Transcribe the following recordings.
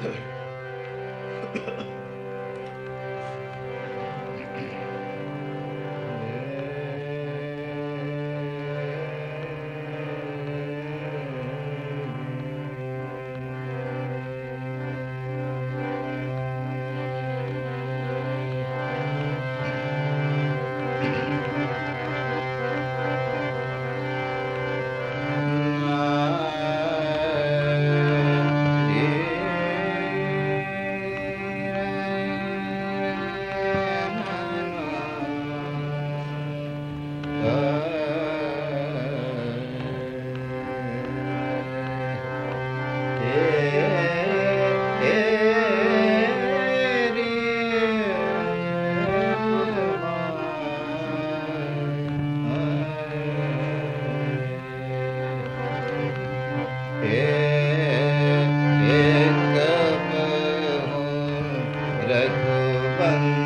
Heather. Some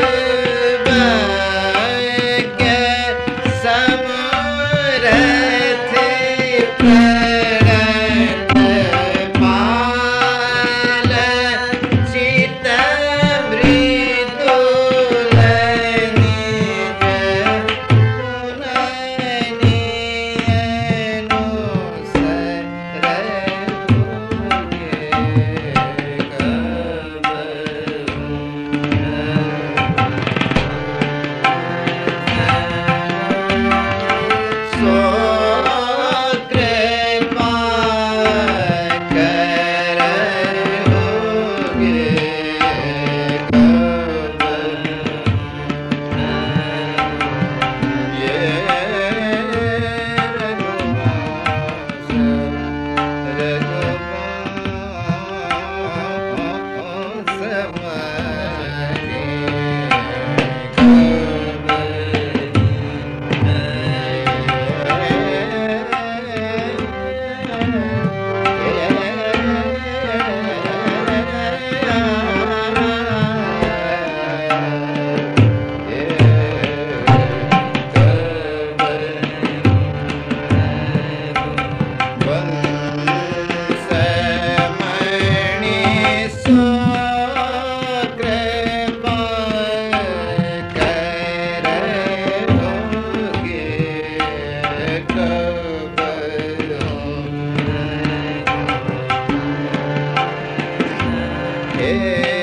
Hare Hey.